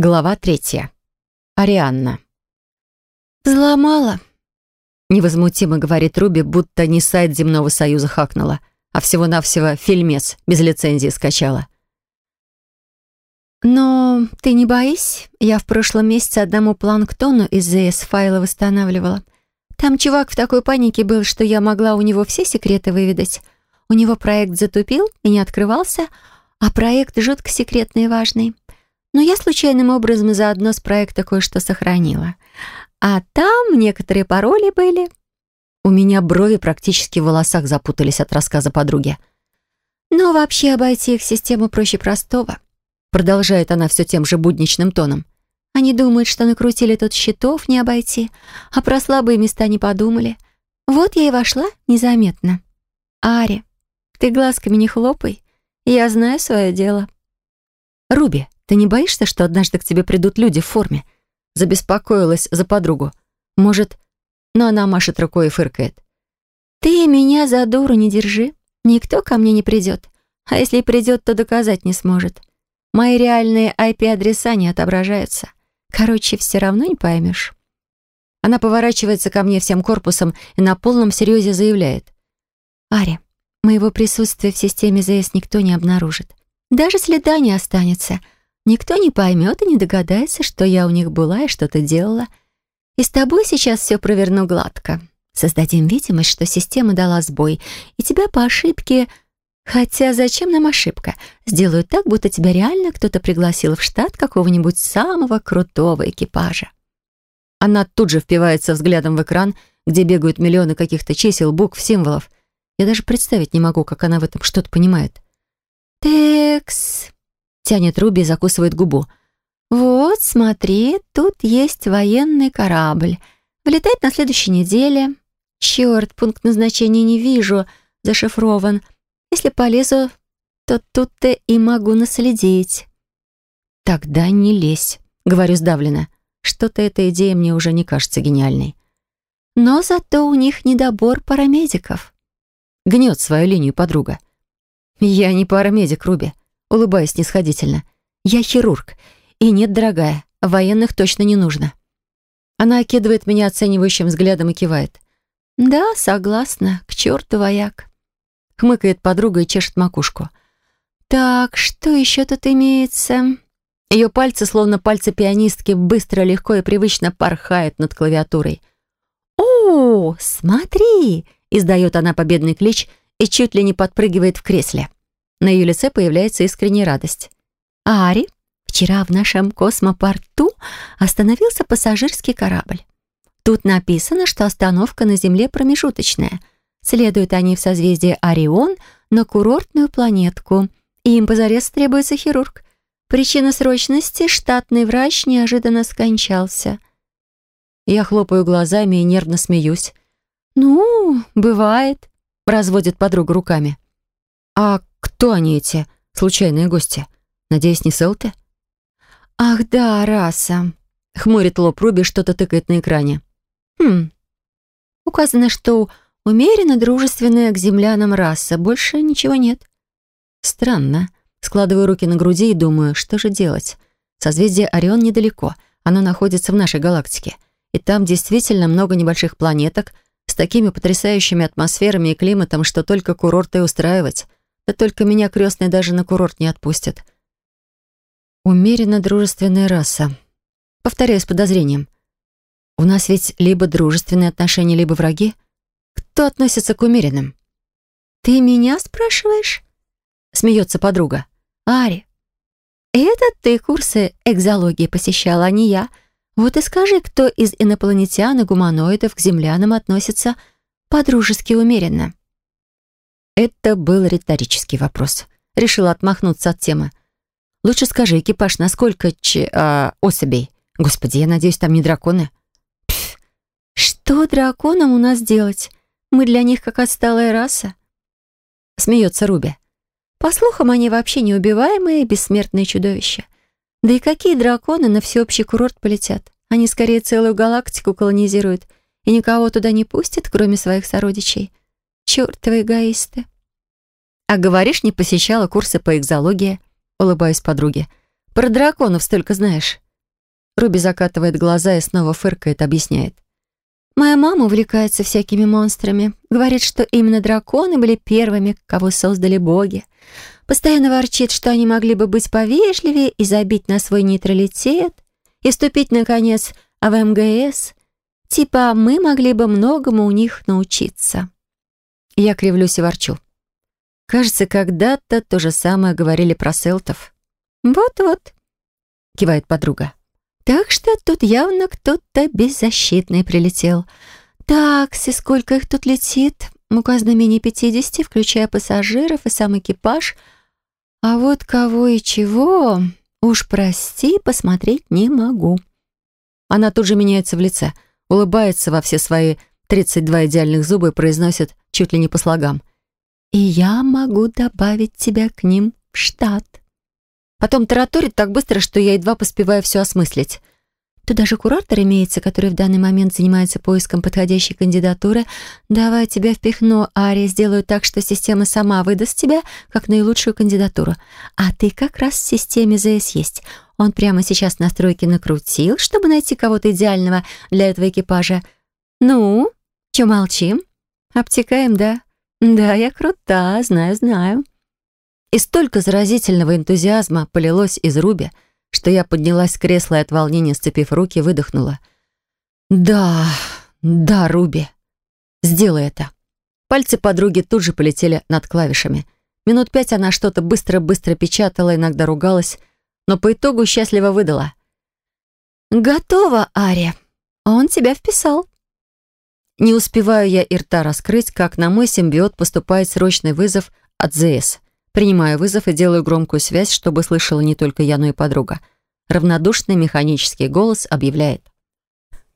Глава третья. Арианна. «Взломала», — невозмутимо говорит Руби, будто не сайт Земного Союза хакнула, а всего-навсего фильмец без лицензии скачала. «Но ты не боись, я в прошлом месяце одному планктону из ЗС файла восстанавливала. Там чувак в такой панике был, что я могла у него все секреты выведать. У него проект затупил и не открывался, а проект жутко секретный и важный. Но я случайным образом заодно с проекта кое-что сохранила. А там некоторые пароли были. У меня брови практически в волосах запутались от рассказа подруги. Но вообще обойти их систему проще простого. Продолжает она все тем же будничным тоном. Они думают, что накрутили тут счетов не обойти, а про слабые места не подумали. Вот я и вошла незаметно. Ари, ты глазками не хлопай. Я знаю свое дело. Руби, ты не боишься, что однажды к тебе придут люди в форме? Забеспокоилась за подругу. Может, но она машет рукой и фыркает. Ты меня за дуру не держи. Никто ко мне не придет. А если и придет, то доказать не сможет. Мои реальные IP-адреса не отображаются. Короче, все равно не поймешь. Она поворачивается ко мне всем корпусом и на полном серьезе заявляет. «Аря, моего присутствия в системе ЗС никто не обнаружит. Даже следа не останется. Никто не поймет и не догадается, что я у них была и что-то делала. И с тобой сейчас все проверну гладко. Создадим видимость, что система дала сбой, и тебя по ошибке... Хотя зачем нам ошибка? Сделаю так, будто тебя реально кто-то пригласил в штат какого-нибудь самого крутого экипажа. Она тут же впивается взглядом в экран, где бегают миллионы каких-то чисел, букв, символов. Я даже представить не могу, как она в этом что-то понимает. «Текс», Тянет Руби и закусывает губу. «Вот, смотри, тут есть военный корабль. Вылетает на следующей неделе. Черт, пункт назначения не вижу. Зашифрован. Если полезу, то тут-то и могу наследить». «Тогда не лезь», — говорю сдавленно. Что-то эта идея мне уже не кажется гениальной. Но зато у них недобор парамедиков. Гнет свою линию подруга. «Я не парамедик, Руби улыбаясь снисходительно. «Я хирург. И нет, дорогая, военных точно не нужно». Она окидывает меня оценивающим взглядом и кивает. «Да, согласна. К черту вояк». Хмыкает подруга и чешет макушку. «Так, что еще тут имеется?» Ее пальцы, словно пальцы пианистки, быстро, легко и привычно порхают над клавиатурой. «О, смотри!» — издает она победный клич и чуть ли не подпрыгивает в кресле. На ее лице появляется искренняя радость. «Ари, вчера в нашем космопорту остановился пассажирский корабль. Тут написано, что остановка на Земле промежуточная. Следуют они в созвездие Орион на курортную планетку, и им позарез требуется хирург. Причина срочности — штатный врач неожиданно скончался». Я хлопаю глазами и нервно смеюсь. «Ну, бывает», — разводит подруга руками. «А кто они эти случайные гости? Надеюсь, не Селты?» «Ах да, раса!» — хмурит лоб Руби, что-то тыкает на экране. «Хм. Указано, что умеренно дружественная к землянам раса. Больше ничего нет». «Странно». Складываю руки на груди и думаю, что же делать. Созвездие Орион недалеко. Оно находится в нашей галактике. И там действительно много небольших планеток с такими потрясающими атмосферами и климатом, что только курорты устраивать. Да только меня крестные даже на курорт не отпустят. Умеренно дружественная раса. Повторяю с подозрением. У нас ведь либо дружественные отношения, либо враги. Кто относится к умеренным? «Ты меня спрашиваешь?» Смеется подруга. «Ари, это ты курсы экзологии посещала, а не я. Вот и скажи, кто из инопланетян и гуманоидов к землянам относится по-дружески умеренно?» Это был риторический вопрос. Решила отмахнуться от темы. «Лучше скажи, экипаж, насколько ч... А, особей? Господи, я надеюсь, там не драконы?» Пф, «Что драконам у нас делать? Мы для них как отсталая раса?» Смеется Руби. «По слухам, они вообще неубиваемые бессмертные чудовища. Да и какие драконы на всеобщий курорт полетят? Они скорее целую галактику колонизируют и никого туда не пустят, кроме своих сородичей. Чёртовы эгоисты. А говоришь, не посещала курсы по экзологии, улыбаюсь подруге. Про драконов столько знаешь. Руби закатывает глаза и снова фыркает, объясняет. Моя мама увлекается всякими монстрами. Говорит, что именно драконы были первыми, кого создали боги. Постоянно ворчит, что они могли бы быть повежливее и забить на свой нейтралитет и вступить, наконец, в МГС. Типа, мы могли бы многому у них научиться. Я кривлюсь и ворчу. Кажется, когда-то то же самое говорили про селтов. «Вот-вот», — кивает подруга. Так что тут явно кто-то беззащитный прилетел. Так, и сколько их тут летит? Указано менее 50, включая пассажиров и сам экипаж. А вот кого и чего, уж прости, посмотреть не могу. Она тут же меняется в лице, улыбается во все свои 32 идеальных зуба и произносит чуть ли не по слогам. «И я могу добавить тебя к ним в штат». Потом тараторит так быстро, что я едва поспеваю все осмыслить. Тут даже куратор имеется, который в данный момент занимается поиском подходящей кандидатуры. Давай тебя впихну, Ари, сделаю так, что система сама выдаст тебя как наилучшую кандидатуру. А ты как раз в системе ЗС есть. Он прямо сейчас настройки накрутил, чтобы найти кого-то идеального для этого экипажа. Ну, чё молчим? Обтекаем, да? Да, я крута, знаю, знаю. И столько заразительного энтузиазма полилось из Руби, что я поднялась с кресла и от волнения, сцепив руки, выдохнула. «Да, да, Руби, сделай это». Пальцы подруги тут же полетели над клавишами. Минут пять она что-то быстро-быстро печатала, иногда ругалась, но по итогу счастливо выдала. «Готово, Ари. Он тебя вписал». Не успеваю я и рта раскрыть, как на мой симбиот поступает срочный вызов от ЗС. Принимаю вызов и делаю громкую связь, чтобы слышала не только я, но и подруга. Равнодушный механический голос объявляет.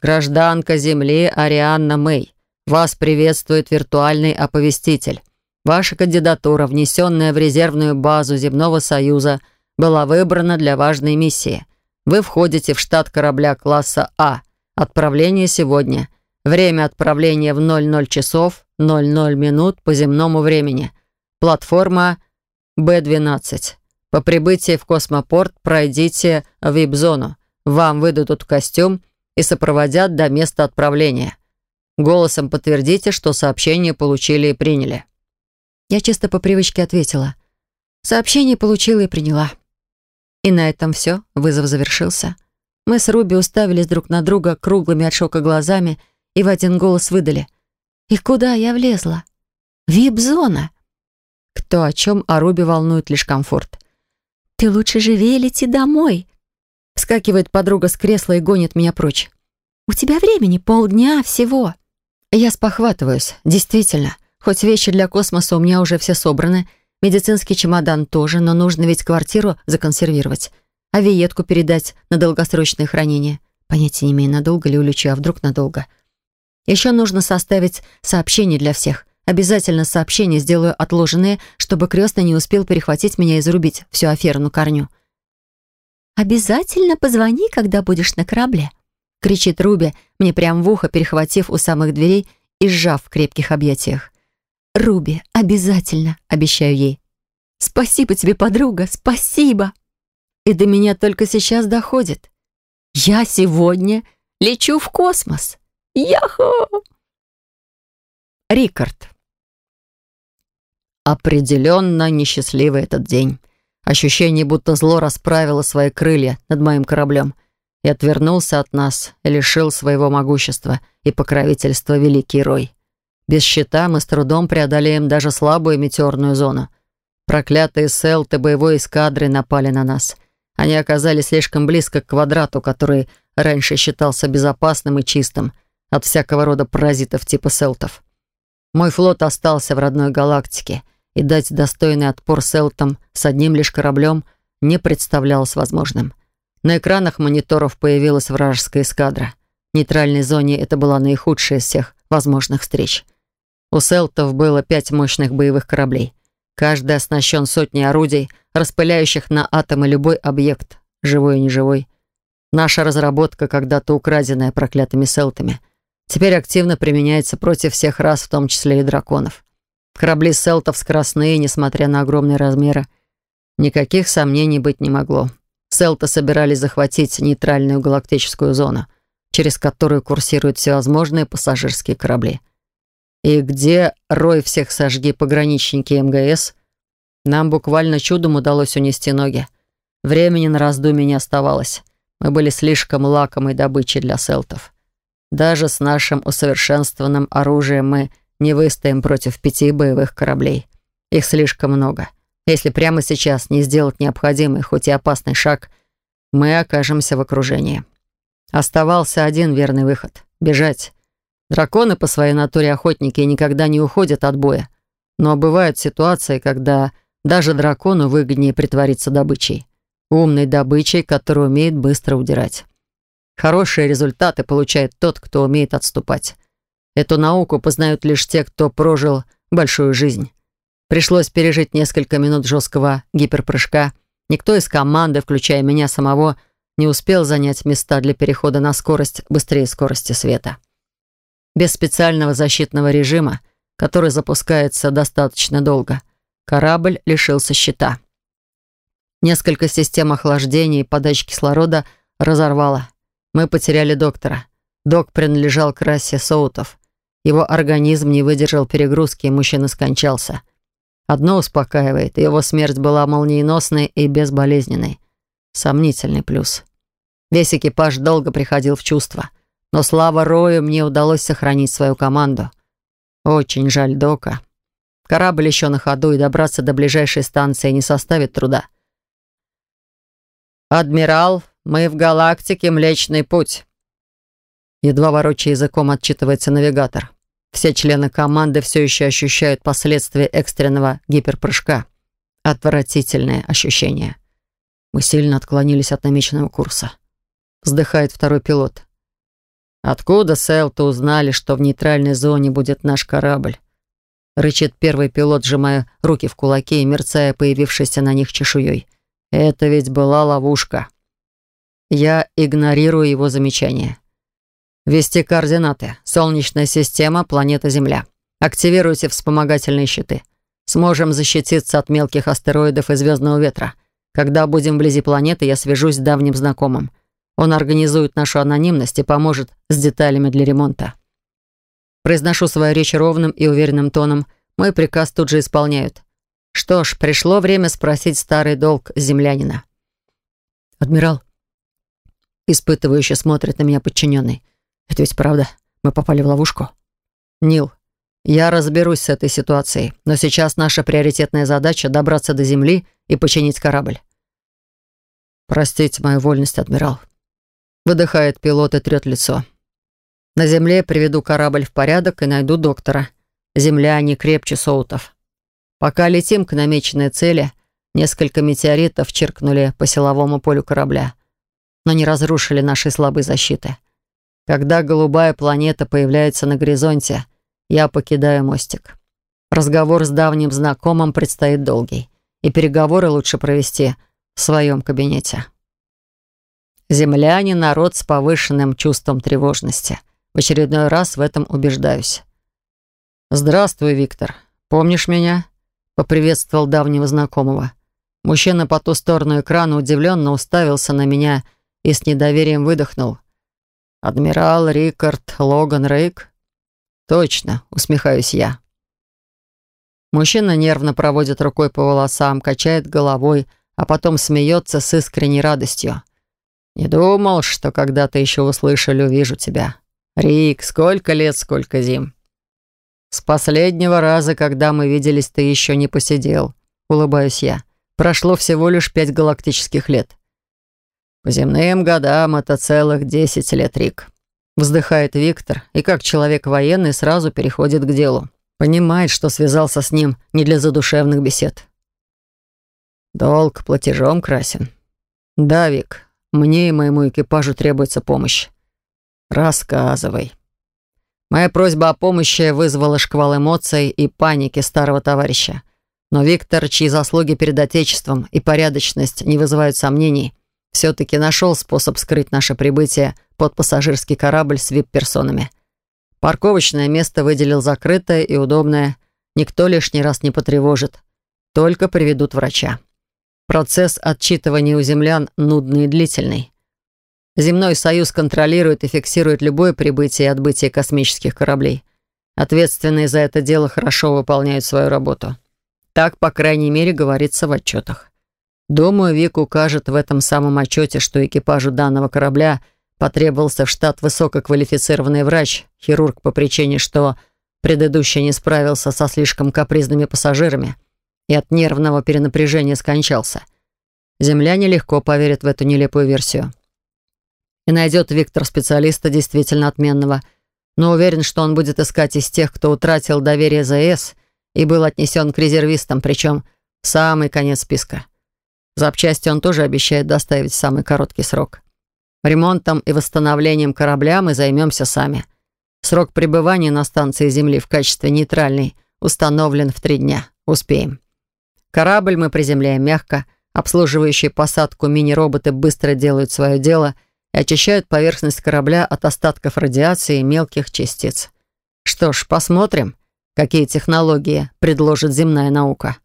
«Гражданка Земли Арианна Мэй, вас приветствует виртуальный оповеститель. Ваша кандидатура, внесенная в резервную базу Земного Союза, была выбрана для важной миссии. Вы входите в штат корабля класса А. Отправление сегодня. Время отправления в 00 часов 00 минут по земному времени. Платформа Б-12. По прибытии в космопорт пройдите в вип-зону. Вам выдадут костюм и сопроводят до места отправления. Голосом подтвердите, что сообщение получили и приняли». Я чисто по привычке ответила. Сообщение получила и приняла. И на этом все, вызов завершился. Мы с Руби уставились друг на друга круглыми от шока глазами и в один голос выдали. «И куда я влезла?» «Вип-зона!» Кто о чем, а Руби волнует лишь комфорт. «Ты лучше живее лети домой!» Вскакивает подруга с кресла и гонит меня прочь. «У тебя времени полдня всего!» Я спохватываюсь. Действительно, хоть вещи для космоса у меня уже все собраны, медицинский чемодан тоже, но нужно ведь квартиру законсервировать, а виетку передать на долгосрочное хранение. Понятия не имею, надолго ли улечу, а вдруг надолго. Еще нужно составить сообщение для всех. Обязательно сообщение сделаю отложенные, чтобы крестный не успел перехватить меня и зарубить всю аферу корню. «Обязательно позвони, когда будешь на корабле», — кричит Руби, мне прям в ухо, перехватив у самых дверей и сжав в крепких объятиях. «Руби, обязательно», — обещаю ей. «Спасибо тебе, подруга, спасибо!» И до меня только сейчас доходит. Я сегодня лечу в космос. Яху! Рикард. Определенно несчастливый этот день. Ощущение, будто зло расправило свои крылья над моим кораблем и отвернулся от нас, лишил своего могущества и покровительства великий Рой. Без щита мы с трудом преодолеем даже слабую метеорную зону. Проклятые селты боевой эскадры напали на нас. Они оказались слишком близко к квадрату, который раньше считался безопасным и чистым от всякого рода паразитов типа селтов. Мой флот остался в родной галактике, и дать достойный отпор селтам с одним лишь кораблем не представлялось возможным. На экранах мониторов появилась вражеская эскадра. В нейтральной зоне это была наихудшая из всех возможных встреч. У селтов было пять мощных боевых кораблей. Каждый оснащен сотней орудий, распыляющих на атомы любой объект, живой и неживой. Наша разработка, когда-то украденная проклятыми селтами — теперь активно применяется против всех рас, в том числе и драконов. Корабли селтов скоростные, несмотря на огромные размеры. Никаких сомнений быть не могло. Селты собирались захватить нейтральную галактическую зону, через которую курсируют всевозможные пассажирские корабли. И где рой всех сожги пограничники МГС? Нам буквально чудом удалось унести ноги. Времени на раздумье не оставалось. Мы были слишком лакомой добычей для селтов. Даже с нашим усовершенствованным оружием мы не выстоим против пяти боевых кораблей. Их слишком много. Если прямо сейчас не сделать необходимый, хоть и опасный шаг, мы окажемся в окружении. Оставался один верный выход — бежать. Драконы по своей натуре охотники никогда не уходят от боя. Но бывают ситуации, когда даже дракону выгоднее притвориться добычей. Умной добычей, которая умеет быстро удирать. Хорошие результаты получает тот, кто умеет отступать. Эту науку познают лишь те, кто прожил большую жизнь. Пришлось пережить несколько минут жесткого гиперпрыжка. Никто из команды, включая меня самого, не успел занять места для перехода на скорость быстрее скорости света. Без специального защитного режима, который запускается достаточно долго, корабль лишился щита. Несколько систем охлаждения и подачи кислорода разорвало. Мы потеряли доктора. Док принадлежал к расе соутов. Его организм не выдержал перегрузки, и мужчина скончался. Одно успокаивает, его смерть была молниеносной и безболезненной. Сомнительный плюс. Весь экипаж долго приходил в чувство. Но слава Рою мне удалось сохранить свою команду. Очень жаль Дока. Корабль еще на ходу, и добраться до ближайшей станции не составит труда. «Адмирал, мы в галактике Млечный Путь». Едва ворочая языком отчитывается навигатор. Все члены команды все еще ощущают последствия экстренного гиперпрыжка. Отвратительное ощущение. Мы сильно отклонились от намеченного курса. Вздыхает второй пилот. «Откуда, Селта, узнали, что в нейтральной зоне будет наш корабль?» Рычит первый пилот, сжимая руки в кулаки и мерцая появившейся на них чешуей. «Это ведь была ловушка». Я игнорирую его замечание. Ввести координаты. Солнечная система, планета Земля. Активируйте вспомогательные щиты. Сможем защититься от мелких астероидов и звездного ветра. Когда будем вблизи планеты, я свяжусь с давним знакомым. Он организует нашу анонимность и поможет с деталями для ремонта. Произношу свою речь ровным и уверенным тоном. Мой приказ тут же исполняют. Что ж, пришло время спросить старый долг землянина. «Адмирал», испытывающе смотрит на меня подчиненный. Это ведь правда. Мы попали в ловушку. Нил, я разберусь с этой ситуацией, но сейчас наша приоритетная задача — добраться до Земли и починить корабль. Простите мою вольность, адмирал. Выдыхает пилот и трет лицо. На Земле приведу корабль в порядок и найду доктора. Земля не крепче соутов. Пока летим к намеченной цели, несколько метеоритов чиркнули по силовому полю корабля, но не разрушили нашей слабой защиты. Когда голубая планета появляется на горизонте, я покидаю мостик. Разговор с давним знакомым предстоит долгий, и переговоры лучше провести в своем кабинете. Земляне — народ с повышенным чувством тревожности. В очередной раз в этом убеждаюсь. «Здравствуй, Виктор. Помнишь меня?» — поприветствовал давнего знакомого. Мужчина по ту сторону экрана удивленно уставился на меня и с недоверием выдохнул. «Адмирал Рикард Логан Рейк?» «Точно», — усмехаюсь я. Мужчина нервно проводит рукой по волосам, качает головой, а потом смеется с искренней радостью. «Не думал, что когда-то еще услышали, увижу тебя. Рик, сколько лет, сколько зим». «С последнего раза, когда мы виделись, ты еще не посидел», — улыбаюсь я. «Прошло всего лишь пять галактических лет». «По земным годам это целых десять лет, Рик», — вздыхает Виктор, и как человек военный сразу переходит к делу. Понимает, что связался с ним не для задушевных бесед. «Долг платежом красен». «Да, Вик, мне и моему экипажу требуется помощь». «Рассказывай». Моя просьба о помощи вызвала шквал эмоций и паники старого товарища. Но Виктор, чьи заслуги перед Отечеством и порядочность не вызывают сомнений, все-таки нашел способ скрыть наше прибытие под пассажирский корабль с вип-персонами. Парковочное место выделил закрытое и удобное. Никто лишний раз не потревожит. Только приведут врача. Процесс отчитывания у землян нудный и длительный. Земной союз контролирует и фиксирует любое прибытие и отбытие космических кораблей. Ответственные за это дело хорошо выполняют свою работу. Так, по крайней мере, говорится в отчетах. Думаю, Вик укажет в этом самом отчете, что экипажу данного корабля потребовался в штат высококвалифицированный врач, хирург по причине, что предыдущий не справился со слишком капризными пассажирами и от нервного перенапряжения скончался. Земляне легко поверят в эту нелепую версию. И найдет Виктор специалиста действительно отменного, но уверен, что он будет искать из тех, кто утратил доверие ЗС и был отнесен к резервистам, причем в самый конец списка. Запчасти он тоже обещает доставить в самый короткий срок. Ремонтом и восстановлением корабля мы займемся сами. Срок пребывания на станции Земли в качестве нейтральной установлен в три дня. Успеем. Корабль мы приземляем мягко, обслуживающие посадку мини-роботы быстро делают свое дело и очищают поверхность корабля от остатков радиации и мелких частиц. Что ж, посмотрим, какие технологии предложит земная наука.